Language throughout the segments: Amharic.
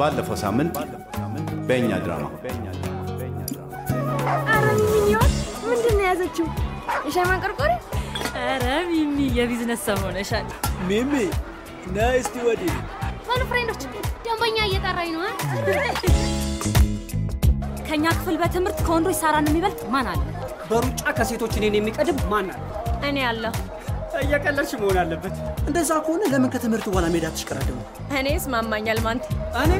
ባለፈው ሳምንት በእኛ ድራማ አረ ሚኒዮን ምንድን ነው የያዘችው? የሻይ ማንቆርቆሪያ? ኧረ ሚሚ የቢዝነስ ሰው ሆነሻል። ሚሚ ና እስቲ ወዲህ። ቶሎ friend ኦች፣ ደንበኛ እየጠራኝ ነው። ከኛ ክፍል በትምህርት ከወንዶች ሳራን የሚበልጥ ማን አለ? በሩጫ ከሴቶች እኔን የሚቀድም ማን አለ? እኔ ያለሁ እየቀለድሽ መሆን አለበት። እንደዛ ከሆነ ለምን ከትምህርት በኋላ ሜዳ ትሽቀዳደሙ? እኔ ይስማማኛል። ማንቴ እኔ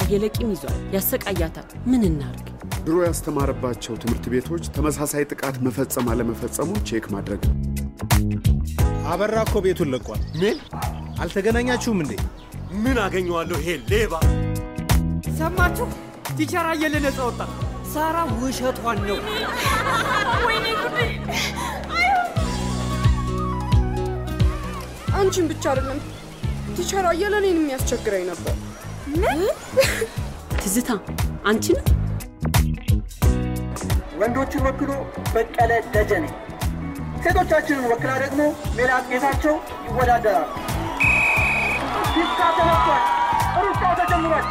አየለ ቂም ይዟል፣ ያሰቃያታል። ምን እናርግ? ድሮ ያስተማረባቸው ትምህርት ቤቶች ተመሳሳይ ጥቃት መፈጸም አለመፈጸሙን check ማድረግ ነው። አበራ እኮ ቤቱን ለቋል። ምን አልተገናኛችሁም እንዴ? ምን አገኘዋለሁ? ይሄ ሌባ ሰማችሁ? teacher አየለ ነጻ ወጣ። ሳራ ውሸቷን ነው። ወይኔ ጉዴ! አንቺን ብቻ አይደለም teacher አየለ እኔን የሚያስቸግረኝ ነበር። ትዝታ አንቺ ነው? ወንዶችን ወክሎ በቀለ ደጀኔ፣ ሴቶቻችንን ወክላ ደግሞ ሜላት ጌታቸው ይወዳደራሉ። ፊስካ ተመቷል። ሩጫው ተጀምሯል።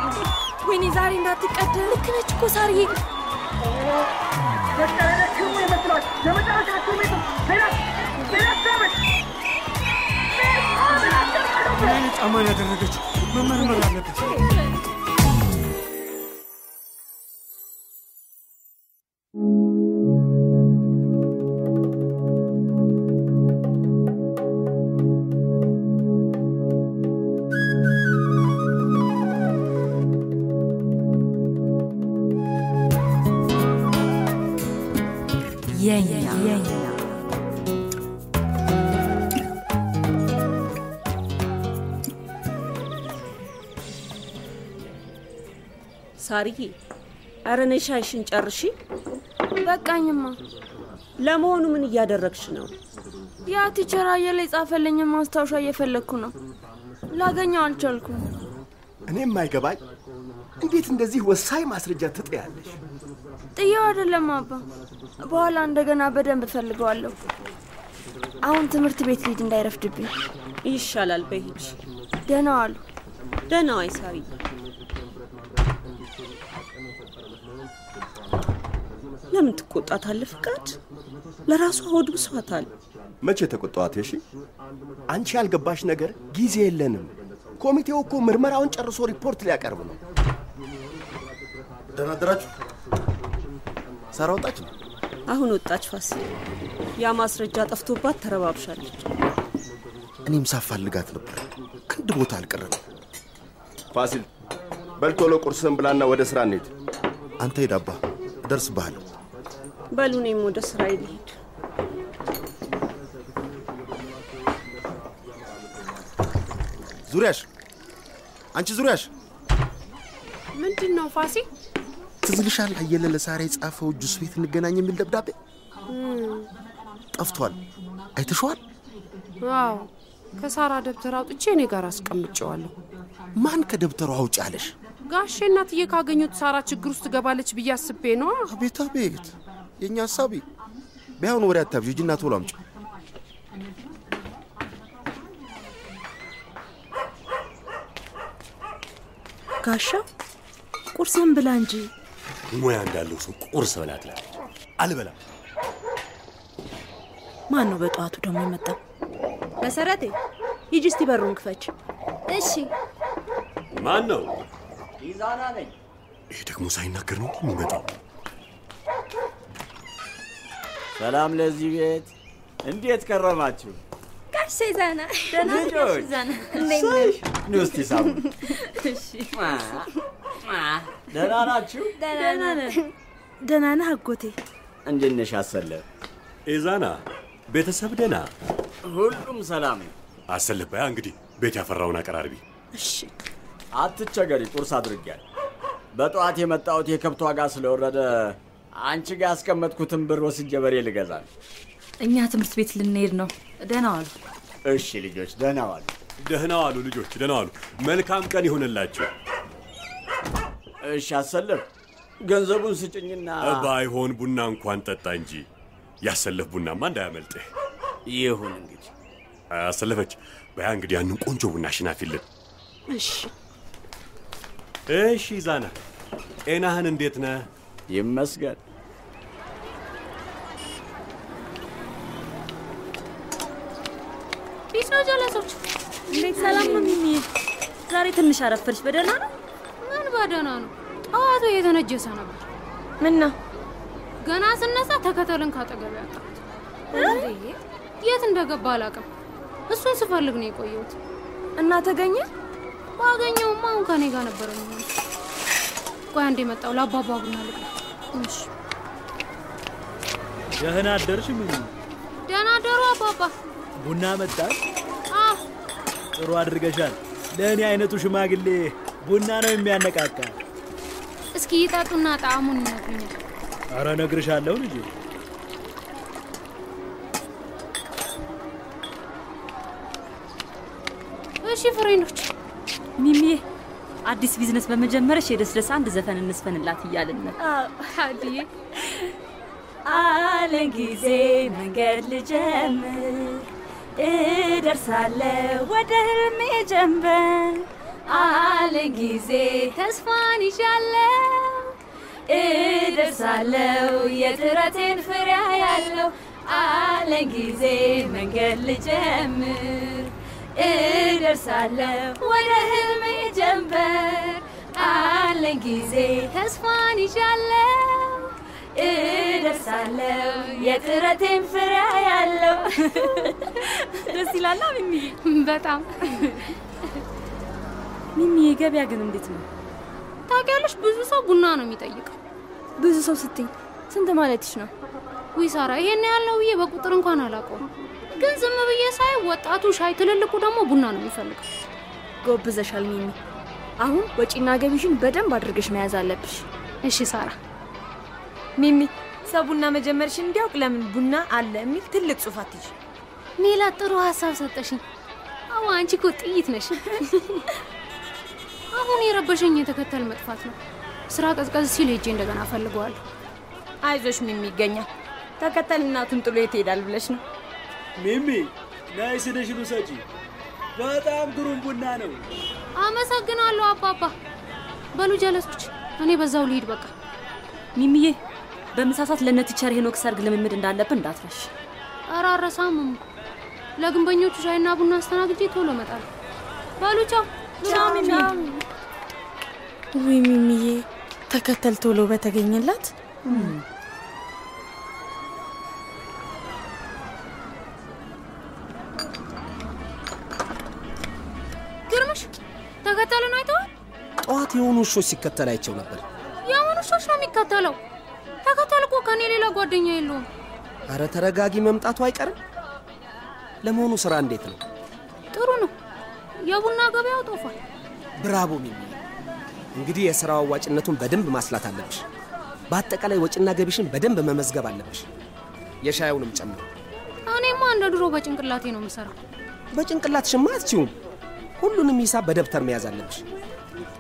ወይኔ ዛሬ እንዳትቀደም። ልክ ነች እኮ ሳርዬ። በቀለ ደግሞ ይመስላል የመጨረሻ ሜላት ሜላት ምን ጫማን ያደረገችው? መመርመር አለበት። ሳርዬ፣ ኧረ ነይ ሻይሽን ጨርሺ። በቃኝማ። ለመሆኑ ምን እያደረግሽ ነው? ያ teacher አየለ የጻፈልኝ ማስታወሻ እየፈለግኩ ነው። ላገኘው አልቻልኩም። እኔም አይገባኝ እንዴት እንደዚህ ወሳኝ ማስረጃ ትጥያለሽ? ጥየው አይደለም አባ፣ በኋላ እንደገና በደንብ እፈልገዋለሁ። አሁን ትምህርት ቤት ልሂድ እንዳይረፍድብኝ። ይሻላል። በይ ሂጂ። ደህና ዋሉ። ደህና ዋይ ሳርዬ። ለምን ትቆጣታለህ? ፍቃድ ለራሷ ሆድ ብሷታል። መቼ ተቆጣዋት? እሺ አንቺ ያልገባሽ ነገር ጊዜ የለንም። ኮሚቴው እኮ ምርመራውን ጨርሶ ሪፖርት ሊያቀርብ ነው። ደህና አደራችሁ። ሳራ ወጣች ነው? አሁን ወጣች ፋሲል። ያ ማስረጃ ጠፍቶባት ተረባብሻለች። እኔም ሳፋልጋት ነበር። አንድ ቦታ አልቀረም። ፋሲል በልቶሎ ቁርስን ብላና ወደ ስራ እንሂድ። አንተ ሂድ አባ፣ እደርስብሃለሁ። በሉ እኔም ወደ ስራ ልሂድ። ዙሪያሽ፣ አንቺ ዙሪያሽ፣ ምንድን ነው ፋሲ? ትዝ ይልሻል አየለ ለሳራ የጻፈው ጁስ ቤት እንገናኝ የሚል ደብዳቤ ጠፍቷል። አይተሸዋል? አዎ ከሳራ ደብተር አውጥቼ እኔ ጋር አስቀምጨዋለሁ። ማን ከደብተሩ አውጭ አለሽ? ጋሼ እናትዬ ካገኙት ሳራ ችግር ውስጥ ትገባለች ብዬ አስቤ ነዋ። አቤት አቤት፣ የእኛ ሀሳቢ ቢያሁን ወሬ አታብዥ፣ ሂጂና ቶሎ አምጪ። ጋሻው ቁርስን ብላ እንጂ ሙያ እንዳለው ሰው ቁርስ በላ ትላለች። አልበላም። ማን ነው በጠዋቱ ደግሞ የመጣው? መሰረቴ ሂጂ እስቲ በሩን ክፈች። እሺ ማን ነው? ኢዛና ነኝ። ይህ ደግሞ ሳይናገር ነው የሚመጣው። ሰላም ለዚህ ቤት። እንዴት ከረማችሁ? ጋሽ ዛና ደህና ነሽ ልጆች? ዛና? እንዴት ነሽ? ኑ እስቲ ሳሙ። እሺ ደህና ናችሁ? ደህና ነን። ደህና ነህ አጎቴ? እንዴት ነሽ አሰለፍ? ኢዛና ቤተሰብ ደህና? ሁሉም ሰላም ነው። በያ እንግዲህ ቤት ያፈራውን አቀራርቢ። እሺ አትቸገሪ፣ ቁርስ አድርጊያል። በጠዋት የመጣሁት የከብት ዋጋ ስለወረደ አንቺ ጋር ያስቀመጥኩትን ብር ወስጄ በሬ ልገዛ ነው። እኛ ትምህርት ቤት ልንሄድ ነው። ደህና ዋሉ። እሺ ልጆች ደህና ዋሉ። ደህና ዋሉ ልጆች፣ ደህና ዋሉ። መልካም ቀን ይሆንላችሁ። እሺ አሰለፍ፣ ገንዘቡን ስጭኝና ባይሆን ቡና እንኳን ጠጣ እንጂ ያሰለፍ ቡናማ እንዳያመልጥህ። ይሁን እንግዲህ አሰለፈች በያ እንግዲህ ያንን ቆንጆ ቡና ሽናፊልን። እሺ እሺ ዛና፣ ጤናህን እንዴት ነህ? ይመስገን። ቢስ ነው ጀለሶች። እንዴት ሰላም ነው ሚሚ? ዛሬ ትንሽ አረፈድሽ። በደህና ነው? ምን በደህና ነው? ጠዋቱ የተነጀሰ ነበር። ምን ነው? ገና ስነሳ ተከተልን ካጠገብ ያጣሁት። የት እንደገባ አላውቅም። እሱን ስፈልግ ነው የቆየሁት። እና ተገኘ? ባገኘውማ አሁን ከኔ ጋር ነበር የሚሆነው። ቆይ አንዴ መጣሁ። ለአባባ ቡና ልቅዳ። እሺ ደህና አደርሽ ሚሚ? ደህና አደሩ አባባ። ቡና መጣል? ጥሩ አድርገሻል። ለእኔ አይነቱ ሽማግሌ ቡና ነው የሚያነቃቃ። እስኪ ይጠጡና ጣዕሙን ይነግሩኛል። አረ እነግርሻለሁ ልጄ። እሺ friend ኦች፣ ሚሚዬ አዲስ ቢዝነስ በመጀመርሽ የደስደስ አንድ ዘፈን እንዝፈንላት እያልን ነው። አድዬ አለን ጊዜ መንገድ ልጀምር እደርሳለሁ ወደ ህልሜ ጀንበር። አለን ጊዜ ተስፋን ይዣለሁ። እደርሳለሁ የጥረቴን ፍሬ ያለው አለን ጊዜ መንገድ ልጀምር። እደርሳለሁ ወደ ህልሜ ጀንበር። አለን ጊዜ ተስፋን ይዣለሁ እደርሳለሁ የጥረቴን ፍሬ ያለው ደስ ይላላ ሚሚዬ። በጣም ሚሚዬ፣ ገበያ ግን እንዴት ነው? ታውቂያለሽ፣ ብዙ ሰው ቡና ነው የሚጠይቀው። ብዙ ሰው ስትኝ ስንት ማለትሽ ነው? ውይ ሳራ፣ ይሄን ያለው ብዬ በቁጥር እንኳን አላውቀውም። ግን ዝም ብዬ ሳይ ወጣቱ ሻይ፣ ትልልቁ ደግሞ ቡና ነው የሚፈልገው። ጎብዘሻል ሚሚ። አሁን ወጪና ገቢሽን በደንብ አድርገሽ መያዝ አለብሽ። እሺ ሳራ። ሚሚ ሰው ቡና መጀመርሽን እንዲያውቅ ለምን ቡና አለ የሚል ትልቅ ጽሑፍ አትይዥ። ሜላት ጥሩ ሀሳብ ሰጠሽኝ። አዎ አንቺ እኮ ጥይት ነሽ። አሁን የረበሸኝ የተከተል መጥፋት ነው። ስራ ቀዝቀዝ ሲል ሄጄ እንደገና ፈልገዋለሁ። አይዞሽ ሚሚ ይገኛል። ተከተል እናቱን ጥሎ የት ይሄዳል ብለሽ ነው? ሚሚ ነይ ስኒሽን ውሰጂ። በጣም ግሩም ቡና ነው። አመሰግናለሁ አባባ። በሉ ጀለሶች፣ እኔ በዛው ልሂድ በቃ። ሚሚዬ በምሳ ሰዓት ለነ teacher ሄኖክ ሰርግ ልምምድ እንዳለብን እንዳትረሺ። ኧረ አልረሳም። ለግንበኞቹ ሻይና ቡና አስተናግጄ ቶሎ እመጣለሁ። በሉ ቻው። ውይ ሚሚዬ፣ ተከተል ቶሎ በተገኘላት ግርምሽ ተከተልን አይተዋል? ጠዋት የሆኑ ውሾች ሲከተል አይቸው ነበር። የአሁን ውሾች ነው የሚከተለው። ተከተል እኮ ከኔ ሌላ ጓደኛ የለውም። አረ ተረጋጊ፣ መምጣቱ አይቀርም። ለመሆኑ ስራ እንዴት ነው? ጥሩ ነው። የቡና ገበያው ጦፏል። ብራቮ ሚሚ። እንግዲህ የሥራ አዋጭነቱን በደንብ ማስላት አለብሽ። በአጠቃላይ ወጪና ገቢሽን በደንብ መመዝገብ አለብሽ፣ የሻዩንም ጨምሮ። እኔማ እንደ ድሮ በጭንቅላቴ ነው የምሰራው። በጭንቅላትሽማ አትችይውም። ሁሉንም ሂሳብ በደብተር መያዝ አለብሽ።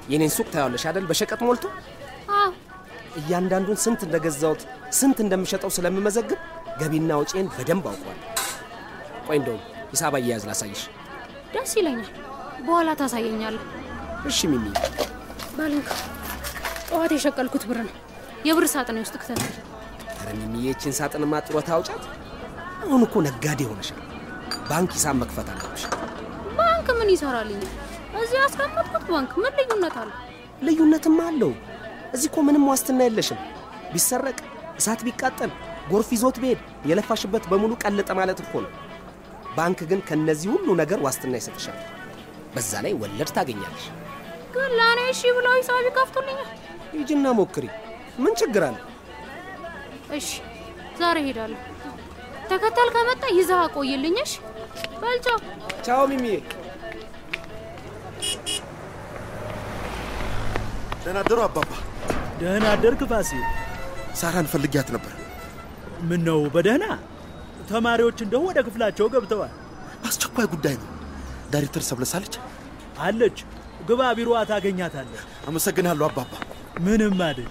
የኔን ሱቅ ታያለሽ አደል? በሸቀጥ ሞልቶ እያንዳንዱን ስንት እንደገዛሁት ስንት እንደምሸጠው ስለምመዘግብ ገቢና ወጪን በደንብ አውቀዋል። ቆይ እንደውም ሂሳብ አያያዝ ላሳይሽ። ደስ ይለኛል። በኋላ ታሳየኛለህ። እሺ ሚሚ። ባልንካ ጠዋት የሸቀልኩት ብር ነው። የብር ሳጥኔ ውስጥ ክተት። ኧረ ሚሚዬ፣ ይህችን ሳጥንማ ጡረታ አውጫት። አሁን እኮ ነጋዴ ሆነሻል። ባንክ ሂሳብ መክፈት አለብሽ። ባንክ ምን ይሰራልኛል? እዚህ ያስቀመጥኩት ባንክ ምን ልዩነት አለው? ልዩነትማ አለው። እዚህ እኮ ምንም ዋስትና የለሽም። ቢሰረቅ፣ እሳት ቢቃጠል፣ ጎርፍ ይዞት ቢሄድ የለፋሽበት በሙሉ ቀለጠ ማለት እኮ ነው። ባንክ ግን ከነዚህ ሁሉ ነገር ዋስትና ይሰጥሻል። በዛ ላይ ወለድ ታገኛለሽ። ግን ለእኔ እሺ ብለው ሂሳብ ይከፍቱልኛል? ሂጂና ሞክሪ። ምን ችግር አለ? እሺ ዛሬ ሄዳለሁ። ተከተል ከመጣ ይዛ አቆይልኝሽ። በልቻው ቻው ሚሚዬ። ደህና አደሩ አባባ። ደህና አደርክ ፋሲል። ሳራን ፈልጊያት ነበር። ምን ነው በደህና ተማሪዎች እንደው ወደ ክፍላቸው ገብተዋል። አስቸኳይ ጉዳይ ነው። ዳይሬክተር ሰብለሳለች አለች። ግባ፣ ቢሮዋ ታገኛታለህ። አመሰግናለሁ አባባ። ምንም አይደል።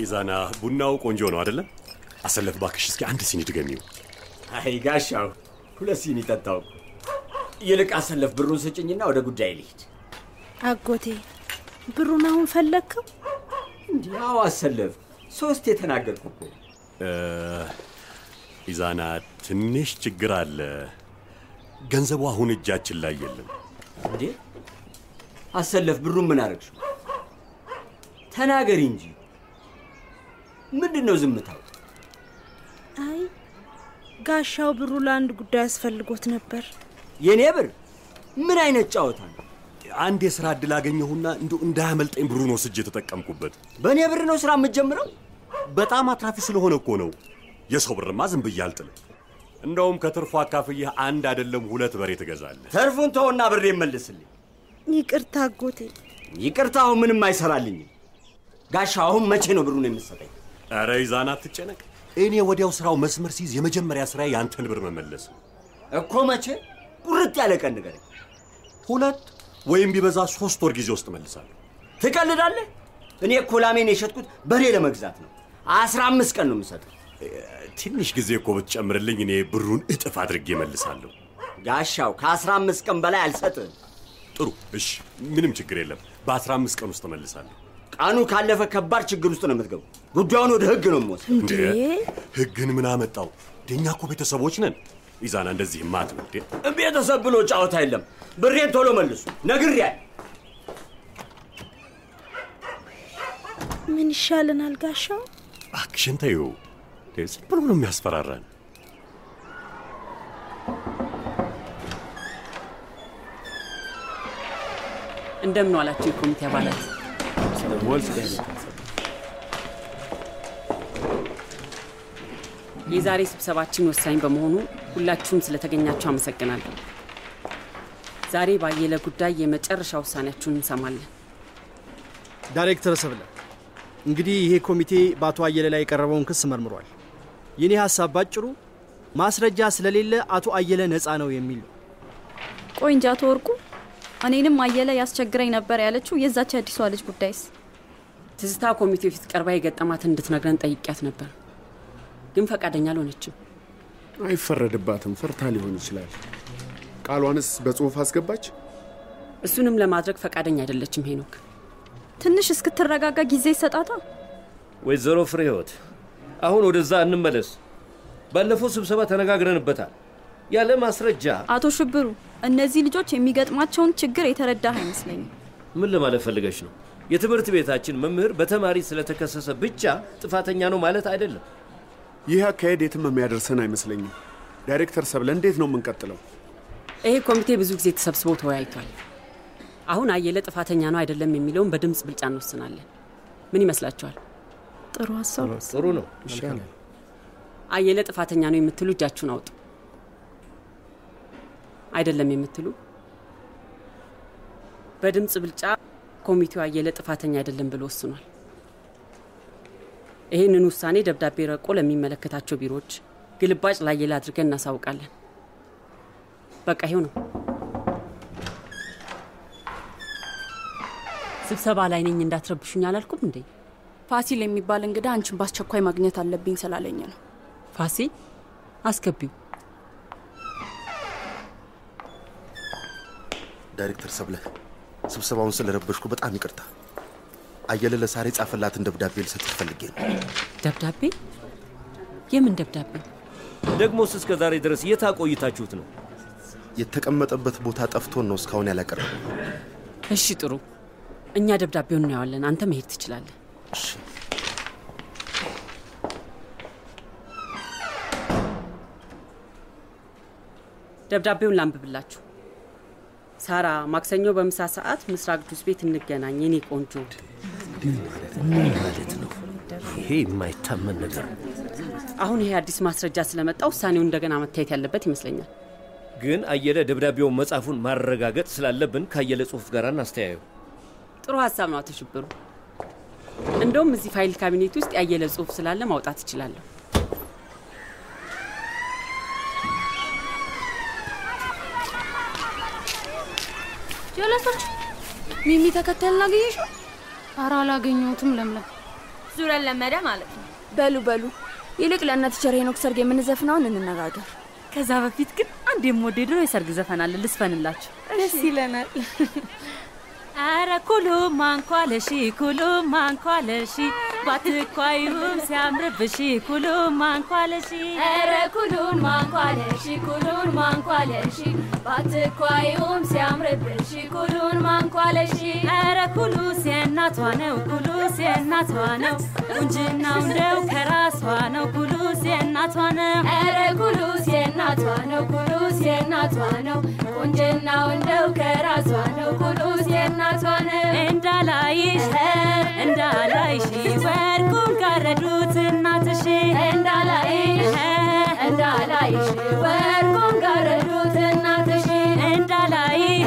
ኢዛና፣ ቡናው ቆንጆ ነው አይደለም? አሰለፍ ባክሽ፣ እስኪ አንድ ሲኒ ድገሚው። አይ ጋሻው፣ ሁለት ሲኒ ጠጣው። ይልቅ አሰለፍ ብሩን ስጭኝና ወደ ጉዳይ ልሂድ። አጎቴ ብሩን አሁን ፈለግከው? እንዲህ አዎ፣ አሰለፍ ሶስት የተናገርኩ እኮ። እ፣ ኢዛና ትንሽ ችግር አለ። ገንዘቡ አሁን እጃችን ላይ የለም። እንዴ አሰለፍ ብሩን ምን አረግሽው? ተናገሪ እንጂ ምንድን ነው ዝምታው? አይ ጋሻው ብሩ ለአንድ ጉዳይ አስፈልጎት ነበር። የኔ ብር ምን አይነት ጨዋታ ነው? አንድ የሥራ ዕድል አገኘሁና እንዲሁ እንዳያመልጠኝ ብሩን ወስጄ የተጠቀምኩበት። በእኔ ብር ነው ስራ የምትጀምረው? በጣም አትራፊ ስለሆነ እኮ ነው። የሰው ብርማ ዝም ብዬ አልጥልም። እንደውም ከትርፉ አካፍዬህ አንድ አይደለም ሁለት በሬ ትገዛለህ። ተርፉን ተውና ብሬ መልስልኝ። ይቅርታ አጎቴ። ይቅርታ አሁን ምንም አይሰራልኝም። ጋሻ አሁን መቼ ነው ብሩን የምትሰጠኝ? ኧረ ኢዛና አትጨነቅ። እኔ ወዲያው ስራው መስመር ሲይዝ የመጀመሪያ ስራ ያንተን ብር መመለስ ነው። እኮ መቼ? ቁርጥ ያለ ቀን ንገረኝ። ሁለት ወይም ቢበዛ ሶስት ወር ጊዜ ውስጥ እመልሳለሁ። ትቀልዳለህ? እኔ እኮ ላሜን የሸጥኩት በሬ ለመግዛት ነው። አስራ አምስት ቀን ነው የምሰጠው። ትንሽ ጊዜ እኮ ብትጨምርልኝ እኔ ብሩን እጥፍ አድርጌ እመልሳለሁ። ጋሻው ከአስራ አምስት ቀን በላይ አልሰጥህም። ጥሩ እሺ፣ ምንም ችግር የለም። በአስራ አምስት ቀን ውስጥ እመልሳለሁ። ቀኑ ካለፈ ከባድ ችግር ውስጥ ነው የምትገቡ። ጉዳዩን ወደ ህግ ነው የምወስደው። እንዴ ህግን ምን አመጣው? እኛ እኮ ቤተሰቦች ነን። ኢዛና እንደዚህ ማት እንዴ? ቤተሰብ ብሎ ጫወታ የለም። ብሬን ቶሎ መልሱ፣ ነግሬያለሁ። ምን ይሻለናል ጋሻው? እባክሽን ተይው። ዝም ብሎ ነው የሚያስፈራራን። እንደምን ዋላችሁ የኮሚቴ አባላት። የዛሬ ስብሰባችን ወሳኝ በመሆኑ ሁላችሁም ስለተገኛችሁ አመሰግናለሁ። ዛሬ ባየለ ጉዳይ የመጨረሻ ውሳኔያችሁን እንሰማለን። ዳይሬክተር ሰብለ፣ እንግዲህ ይሄ ኮሚቴ በአቶ አየለ ላይ የቀረበውን ክስ መርምሯል። የኔ ሀሳብ ባጭሩ ማስረጃ ስለሌለ አቶ አየለ ነፃ ነው የሚል ነው። ቆይ እንጂ አቶ ወርቁ እኔንም አየለ ያስቸግረኝ ነበር ያለችው የዛች አዲሷ ልጅ ጉዳይስ? ትዝታ ኮሚቴው ፊት ቀርባ የገጠማትን እንድትነግረን ጠይቂያት ነበር፣ ግን ፈቃደኛ አልሆነችም። አይፈረድባትም። ፈርታ ሊሆን ይችላል። ቃሏንስ በጽሁፍ አስገባች። እሱንም ለማድረግ ፈቃደኛ አይደለችም ሄኖክ። ትንሽ እስክትረጋጋ ጊዜ ይሰጣታ። ወይዘሮ ፍሬ ህይወት አሁን ወደዛ እንመለስ። ባለፈው ስብሰባ ተነጋግረንበታል። ያለ ማስረጃ አቶ ሽብሩ፣ እነዚህ ልጆች የሚገጥማቸውን ችግር የተረዳህ አይመስለኝም። ምን ለማለት ፈልገሽ ነው? የትምህርት ቤታችን መምህር በተማሪ ስለተከሰሰ ብቻ ጥፋተኛ ነው ማለት አይደለም። ይህ አካሄድ የትም የሚያደርሰን አይመስለኝም። ዳይሬክተር ሰብለ፣ እንዴት ነው የምንቀጥለው? ይሄ ኮሚቴ ብዙ ጊዜ ተሰብስቦ ተወያይቷል። አሁን አየለ ጥፋተኛ ነው አይደለም የሚለውን በድምፅ ብልጫ እንወስናለን። ምን ይመስላችኋል? ጥሩ ሀሳብ። ጥሩ ነው። ይሻላል። አየለ ጥፋተኛ ነው የምትሉ እጃችሁን አውጡ። አይደለም የምትሉ በድምፅ ብልጫ ኮሚቴው አየለ ጥፋተኛ አይደለም ብሎ ወስኗል። ይህንን ውሳኔ ደብዳቤ ረቆ ለሚመለከታቸው ቢሮዎች ግልባጭ ላየለ አድርገን እናሳውቃለን። በቃ ይሄው ነው። ስብሰባ ላይ ነኝ እንዳትረብሹኝ አላልኩም እንዴ? ፋሲል የሚባል እንግዳ አንቺን በአስቸኳይ ማግኘት አለብኝ ስላለኝ ነው። ፋሲል አስገቢው። ዳይሬክተር ሰብለ፣ ስብሰባውን ስለረበሽኩ በጣም ይቅርታ። አየለ ለሳሬ ጻፈላትን ደብዳቤ ልሰጥሽ ፈልጌ ነው። ደብዳቤ? የምን ደብዳቤ? ደግሞስ እስከ ዛሬ ድረስ የት አቆይታችሁት ነው? የተቀመጠበት ቦታ ጠፍቶን ነው እስካሁን ያላቀረበ። እሺ ጥሩ፣ እኛ ደብዳቤውን እናየዋለን። አንተ መሄድ ትችላለህ። ደብዳቤውን ላንብብላችሁ። ሳራ፣ ማክሰኞ በምሳ ሰዓት ምስራቅ ጁስ ቤት እንገናኝ የኔ ቆንጆ። ምን ማለት ነው? ይሄ የማይታመን ነገር አሁን ይሄ አዲስ ማስረጃ ስለመጣ ውሳኔው እንደገና መታየት ያለበት ይመስለኛል። ግን አየለ ደብዳቤውን መጻፉን ማረጋገጥ ስላለብን ከአየለ ጽሁፍ ጋር እናስተያዩ። ጥሩ ሀሳብ ነው አቶ ሽብሩ። እንደውም እዚህ file cabinet ውስጥ ያየለ ጽሁፍ ስላለ ማውጣት እችላለሁ። ጀለሶች ሚሚ ተከተልን አገኘሽው? ኧረ አላገኘሁትም። ለምለም ዙረን ለመደ ማለት ነው። በሉ በሉ፣ ይልቅ ለእነ teacher ሄኖክ ሰርግ የምንዘፍነውን እንነጋገር። ከዛ በፊት ግን አንድ የምወደው የድሮ የሰርግ ዘፈን አለ፣ ልዝፈንላችሁ። ደስ ይለናል። አረ ኩሉ ማንኳለሺ ኩሉ ማንኳለሺ ባትኳዩም ሲያምርብሺ ኩሉ ማንኳለሺ። ኧረ ኩሉን ማንኳለሺ ኩሉን ማንኳለሺ። ባትኳዩም ሲያምርብሽ ኩሉን ማንኳለሺ። አረ ኩሉ ሲያናቷ ነው ኩሉ ሲያናቷ ነው። ቁንጅናው እንደው ከራሷ ነው ኩሉ ሲያናቷ ነው። ኧረ ኩሉ ሲየናቷ ነው ኩሉ ሲየናቷ ነው ቁንጅናው እንደው ከራሷ ነው። ኩሉ ሲየናቷ ነው እንዳላይሽ እንዳላይሽ ወርቁን ጋረዱት እናትሽ። እንዳላይሽ እንዳላይሽ ወርቁን ጋረዱት እናትሽ። እንዳላይህ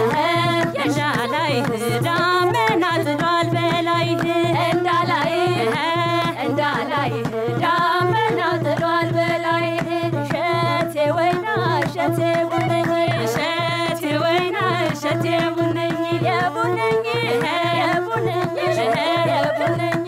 እንዳላይህ ዳመና ጥሏል በላይህ እንዳላይህ እንዳላይህ I yeah, yeah, yeah, yeah, yeah,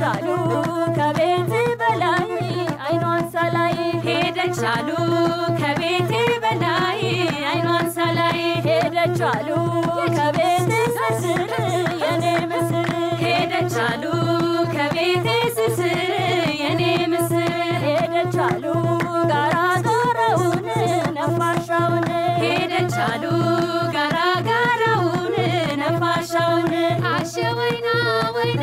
ሄደች አሉ ከቤት በላይ አይኗን ሳላይ ሄደች አሉ ከቤቴ በላይ አይኗን ሳላይ ሄደች አሉ ከቤት ስስር የኔ ምስር ሄደች አሉ ከቤቴ ስስር የኔ ምስር ሄደች አሉ ጋራ ጋራውን ነፋሻውን ሄደች አሉ ጋራ ጋራውን ነፋሻውን አሸ ወይና ወይና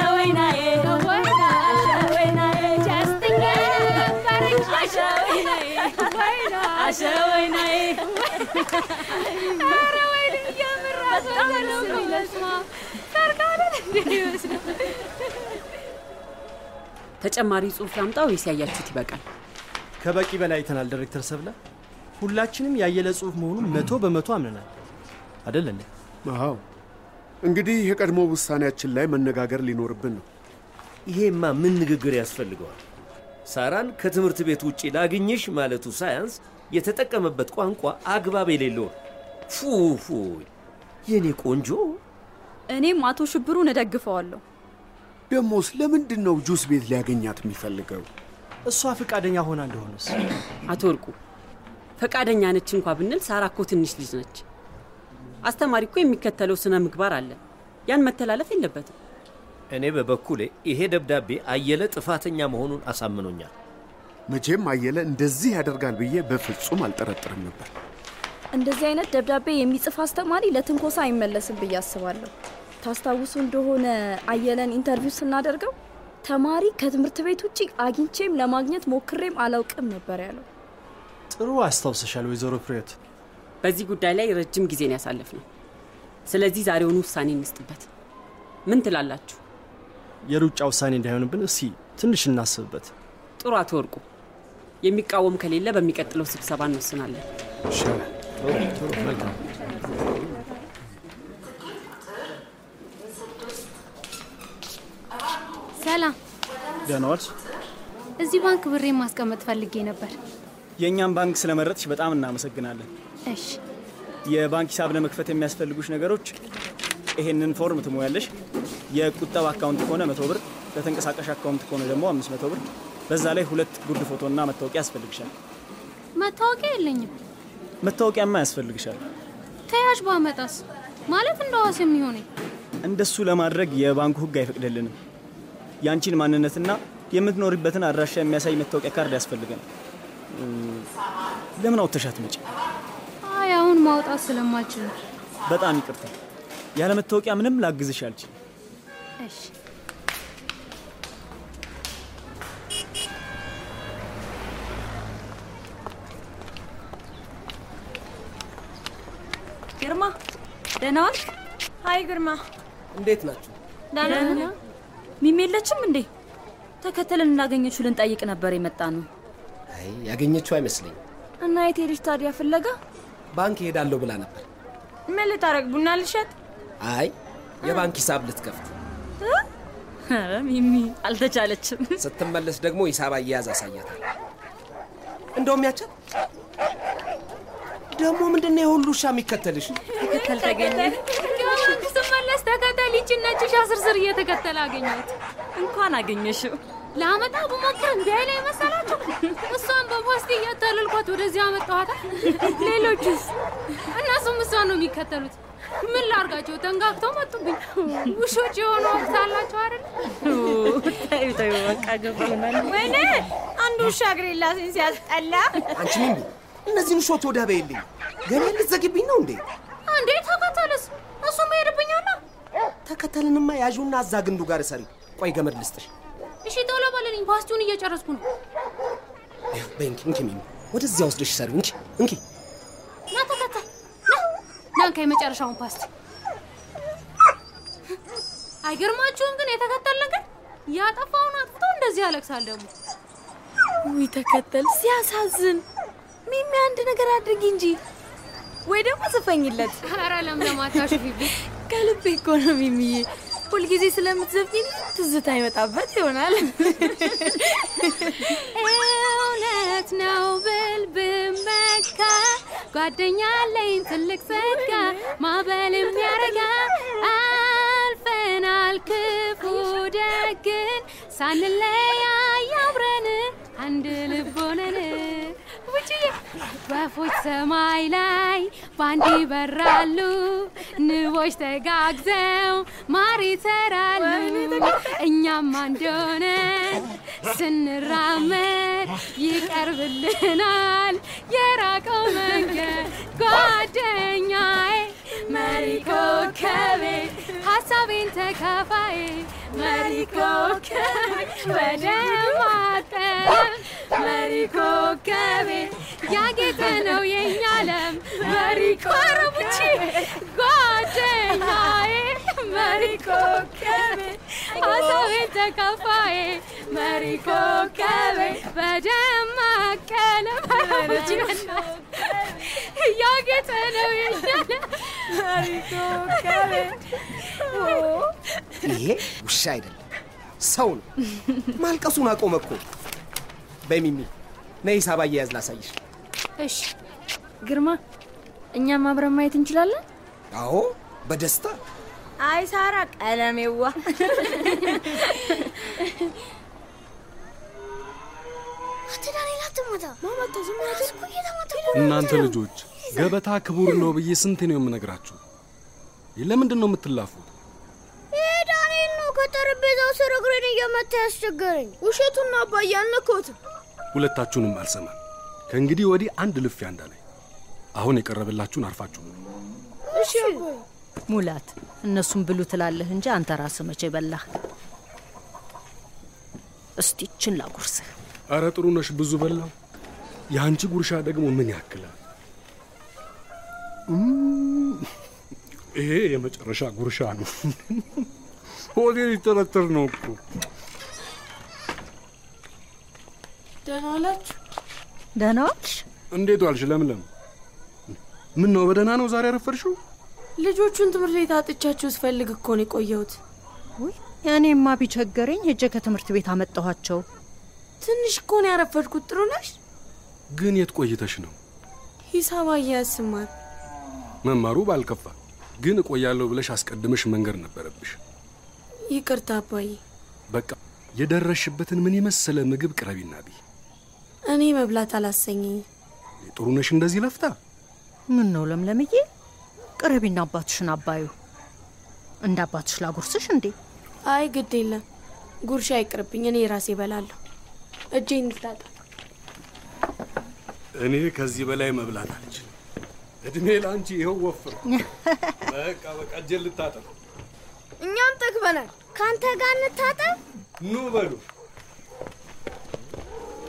ወይና አሸ ወይናዬ ኧረ ወይን እያምር በጣም ነው በስመ አብ ሰርቃለን እንደ ተጨማሪ ጽሑፍ ላምጣ ወይስ ያያችሁት ይበቃል? ከበቂ በላይ አይተናል ዳይሬክተር ሰብለ። ሁላችንም ያየለ ጽሑፍ መሆኑን መቶ በመቶ አምነናል። አደለ? አዎ። እንግዲህ የቀድሞ ውሳኔያችን ላይ መነጋገር ሊኖርብን ነው። ይሄማ ምን ንግግር ያስፈልገዋል? ሳራን ከትምህርት ቤት ውጪ ላግኝሽ ማለቱ ሳያንስ የተጠቀመበት ቋንቋ አግባብ የሌለው ነው። ፉፉ የኔ ቆንጆ። እኔም አቶ ሽብሩን እደግፈዋለሁ። ደሞስ ለምንድን ነው ጁስ ቤት ሊያገኛት የሚፈልገው? እሷ ፈቃደኛ ሆና እንደሆነስ? አቶ ወርቁ ፈቃደኛ ነች እንኳ ብንል ሳራ እኮ ትንሽ ልጅ ነች። አስተማሪ እኮ የሚከተለው ስነ ምግባር አለ። ያን መተላለፍ የለበትም። እኔ በበኩሌ ይሄ ደብዳቤ አየለ ጥፋተኛ መሆኑን አሳምኖኛል። መቼም አየለ እንደዚህ ያደርጋል ብዬ በፍጹም አልጠረጥርም ነበር። እንደዚህ አይነት ደብዳቤ የሚጽፍ አስተማሪ ለትንኮሳ አይመለስም ብዬ አስባለሁ። ታስታውሱ እንደሆነ አየለን interview ስናደርገው ተማሪ ከትምህርት ቤት ውጭ አግኝቼም ለማግኘት ሞክሬም አላውቅም ነበር ያለው። ጥሩ አስታውሰሻል ወይዘሮ ፍሬዎት። በዚህ ጉዳይ ላይ ረጅም ጊዜን ያሳለፍን ነው። ስለዚህ ዛሬውኑ ውሳኔ እንስጥበት። ምን ትላላችሁ? የሩጫ ውሳኔ እንዳይሆንብን እስቲ ትንሽ እናስብበት። ጥሩ አቶ ወርቁ። የሚቃወም ከሌለ በሚቀጥለው ስብሰባ እንወስናለን። ሰላም፣ ደህና ዋልሽ። እዚህ ባንክ ብሬን ማስቀመጥ ፈልጌ ነበር። የእኛም ባንክ ስለመረጥሽ በጣም እናመሰግናለን። እሺ፣ የባንክ ሂሳብ ለመክፈት የሚያስፈልጉሽ ነገሮች ይሄንን form ትሞያለሽ። የቁጠባ account ከሆነ መቶ ብር፣ ለተንቀሳቃሽ account ከሆነ ደግሞ አምስት መቶ ብር። በዛ ላይ ሁለት ጉርድ ፎቶና መታወቂያ ያስፈልግሻል። መታወቂያ የለኝም። መታወቂያማ ያስፈልግሻል። ተያዥ ባመጣስ ማለት እንደ ዋስ የሚሆነኝ እንደሱ ለማድረግ የባንኩ ሕግ አይፈቅድልንም። የአንቺን ማንነትና የምትኖሪበትን አድራሻ የሚያሳይ መታወቂያ ካርድ ያስፈልገናል። ለምን አውጥተሽ አትመጪም? አይ አሁን ማውጣት ስለማልችል በጣም ይቅርታ፣ ያለ መታወቂያ ምንም ላግዝሽ አልችልም። እሺ ግርማ ደህና ዋልክ? አይ ግርማ፣ እንዴት ናችሁ? ደህና? ሚሚ የለችም እንዴ? ተከተልን እንዳገኘችው ልንጠይቅ ነበር የመጣ ነው። አይ ያገኘችው አይመስለኝም። እና የት ሄደች ታዲያ ፍለጋ? ባንክ እሄዳለሁ ብላ ነበር። ምን ልታረግ? ቡና ልሸጥ? አይ የባንክ ሂሳብ ልትከፍት፣ ኧረ ሚሚ አልተቻለችም። ስትመለስ ደግሞ ሂሳብ አያያዝ አሳያታል። እንደውም ያቻት ደግሞ ምንድን ነው የሁሉ ውሻ የሚከተልሽ? ተከተል ተገኘ። ስመለስ ተከተል ይችን ነጭ ውሻ ስር ስር እየተከተለ አገኘሁት። እንኳን አገኘሽው። ላመጣው ብሞክር እምቢ አላለኝ መሰላችሁ? እሷን በፓስቲ እያታለልኳት ወደዚህ አመጣኋት። ሌሎቹስ? እነሱም እሷን ነው የሚከተሉት። ምን ላርጋቸው? ተንጋግተው መጡብኝ። ውሾች የሆኑ ወቅት አላቸው አይደል? ተዩ ተዩ፣ በቃ ገብቶናል። ወይኔ አንዱ ውሻ እግሬ ላሰኝ ሲያስጠላ። አንቺ ሚሚ እነዚህን ውሾች ወዲያ በይልኝ። ገና ልትዘግቢኝ ነው እንዴ? እንዴ ተከተልስ? እሱ መሄድብኛላ። ተከተልንማ ያዡና እዛ ግንዱ ጋር እሰሪው። ቆይ ገመድ ልስጥሽ። እሺ ቶሎ በልልኝ፣ ፓስቲውን እየጨረስኩ ነው። በይ እንኪ ሚሚ ወደዚያ ወስደሽ እሰሪው። እንኪ እንኪ ና ተከተል፣ ና ናንካ የመጨረሻውን ፓስቲ። አይገርማችሁም ግን የተከተል ነገር ያጠፋውን አጥፍቶ እንደዚህ ያለቅሳል ደግሞ። ውይ ተከተል ሲያሳዝን። ሚሚ አንድ ነገር አድርጊ እንጂ ወይ ደግሞ ዝፈኝለት። ኧረ ለምለም አታሽፊብኝ። ከልቤ እኮ ነው ሚሚዬ። ሁልጊዜ ስለምትዘፍኝ ትዝታ ይመጣበት ይሆናል። እውነት ነው ብል ብመካ ጓደኛ አለኝ ትልቅ ጸጋ ማዕበል የሚያረጋ አልፈናል ክፉ ደግን ሳንለያይ አብረን አንድ ልብ ሆነን ወፎች ሰማይ ላይ ባንድ ይበራሉ፣ ንቦች ተጋግዘው ማር ይሰራሉ። እኛም አንድ ስንራመድ ይቀርብልናል የራቀው መንገድ። ጓደኛዬ መሪ ኮከቤ ሀሳቤን ተካፋዬ መሪ ኮከቤ ቀለም መሪ ኮከቤ ያጌጠ ነው የኛ ዓለም መሪ ኮረቡቺ ጓደኛዬ መሪ ኮከቤ ሀሳቤን ተካፋዬ መሪ ኮከቤ በደማቅ ቀለም ኮረቡቺ ያጌጠ ነው ዓለም መሪ ኮከቤ ይሄ ውሻ አይደለም ሰው ነው። ማልቀሱን አቆመ እኮ። በይ ሚሚ ነይ ሂሳብ አያያዝ ላሳይሽ። እሺ ግርማ፣ እኛም አብረን ማየት እንችላለን? አዎ በደስታ አይ ሳራ ቀለሜዋ እናንተ ልጆች ገበታ ክቡር ነው ብዬ ስንቴ ነው የምነግራችሁ? ለምንድን ነው የምትላፉት? ይሄ ዳንኤል ነው ከጠረጴዛው ስር እግሬን እየመታ ያስቸገረኝ። ውሸቱን አባዬ አልነካሁትም። ሁለታችሁንም አልሰማም። ከእንግዲህ ወዲህ አንድ ልፊያ እንዳላይ። አሁን የቀረበላችሁን አርፋችሁ ብሉ። እሺ አባዬ። ሙላት፣ እነሱን ብሉ ትላለህ እንጂ አንተ ራስህ መቼ በላህ? እስቲ ችን ላጉርስህ። አረ ጥሩ ነሽ፣ ብዙ በላው። የአንቺ ጉርሻ ደግሞ ምን ያክላል? ይሄ የመጨረሻ ጉርሻ ነው። ሆዴ ሊተረተር ነው እኮ። ደህና ዋላችሁ? ደህና ዋልሽ? እንዴት ዋልሽ ለምለም? ምን ነው በደህና ነው ዛሬ ያረፈርሽው? ልጆቹን ትምህርት ቤት አጥቻችሁ ስፈልግ እኮ ነው የቆየሁት። ውይ እኔማ ቢቸገረኝ ሄጄ ከትምህርት ቤት አመጣኋቸው። ትንሽ እኮ ነው ያረፈድኩት። ጥሩ ነሽ? ግን የት ቆይተሽ ነው? ሂሳብ አያያዝ ስማር መማሩ ባልከፋ፣ ግን እቆያለሁ ብለሽ አስቀድመሽ መንገር ነበረብሽ። ይቅርታ አባዬ። በቃ የደረሽበትን ምን የመሰለ ምግብ ቅረቢና ብይ። እኔ መብላት አላሰኘኝ። ጥሩ ነሽ እንደዚህ ለፍታ። ምን ነው ለምለምዬ፣ ቅረቢና አባትሽን አባዩ። እንደ አባትሽ ላጉርስሽ እንዴ? አይ ግድ የለም ጉርሻ አይቅርብኝ፣ እኔ ራሴ እበላለሁ። እጄን ልታጠብ። እኔ ከዚህ በላይ መብላት አልችልም። እድሜ ለአንቺ ይኸው ወፍር። በቃ በቃ እጄን ልታጠብ። እኛም ጠግበናል። ከአንተ ጋር እንታጠብ። ኑ በሉ።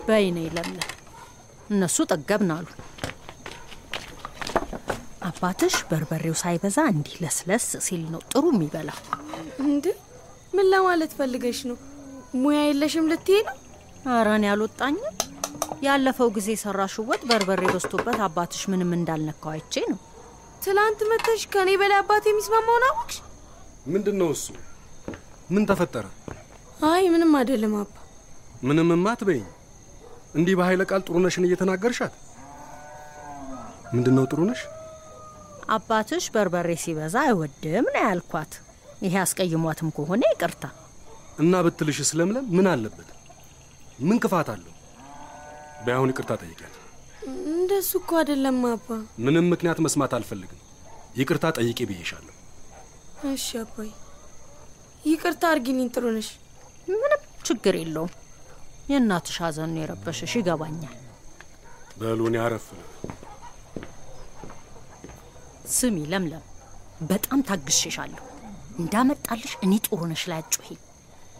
በይ ነይ ለምለም። እነሱ ጠገብን አሉ። አባትሽ በርበሬው ሳይበዛ እንዲህ ለስለስ ሲል ነው ጥሩ የሚበላው። እንዴ ምን ለማለት ፈልገሽ ነው? ሙያ የለሽም ልትይ ነው? ኧረ እኔ አልወጣኝም። ያለፈው ጊዜ የሰራሽው ወጥ በርበሬ በዝቶበት አባትሽ ምንም እንዳልነካው አይቼ ነው። ትላንት መተሽ ከኔ በላይ አባት የሚስማማውን አወቅሽ? ምንድን ነው እሱ? ምን ተፈጠረ? አይ ምንም አይደለም አባ። ምንምማ አትበይኝ። እንዲህ በኃይለ ቃል ጥሩነሽን እየተናገርሻት ምንድን ነው ጥሩነሽ? አባትሽ በርበሬ ሲበዛ አይወድም ነው ያልኳት። ይሄ አስቀይሟትም ከሆነ ይቅርታ። እና ብትልሽ ስለምለም ምን አለበት? ምን ክፋት አለው? በያሁን ይቅርታ ጠይቂያት። እንደሱ እኮ አይደለም አባ። ምንም ምክንያት መስማት አልፈልግም። ይቅርታ ጠይቄ ብዬሻለሁ። እሺ አባይ፣ ይቅርታ አርጊልኝ ጥሩነሽ። ምንም ችግር የለውም። የእናትሽ ሐዘን ነው የረበሸሽ፣ ይገባኛል። በሉ እኔ አረፍ ልበል። ስሚ ለምለም፣ በጣም ታግሼሻለሁ። እንዳመጣልሽ እኔ ጥሩነሽ ላይ አጩሂ።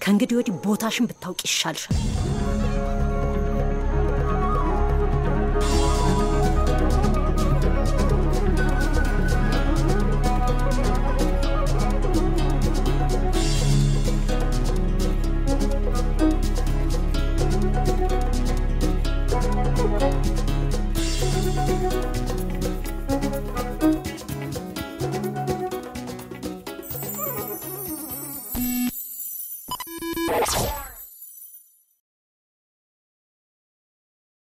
ከእንግዲህ ወዲህ ቦታሽን ብታውቂ ይሻልሻል።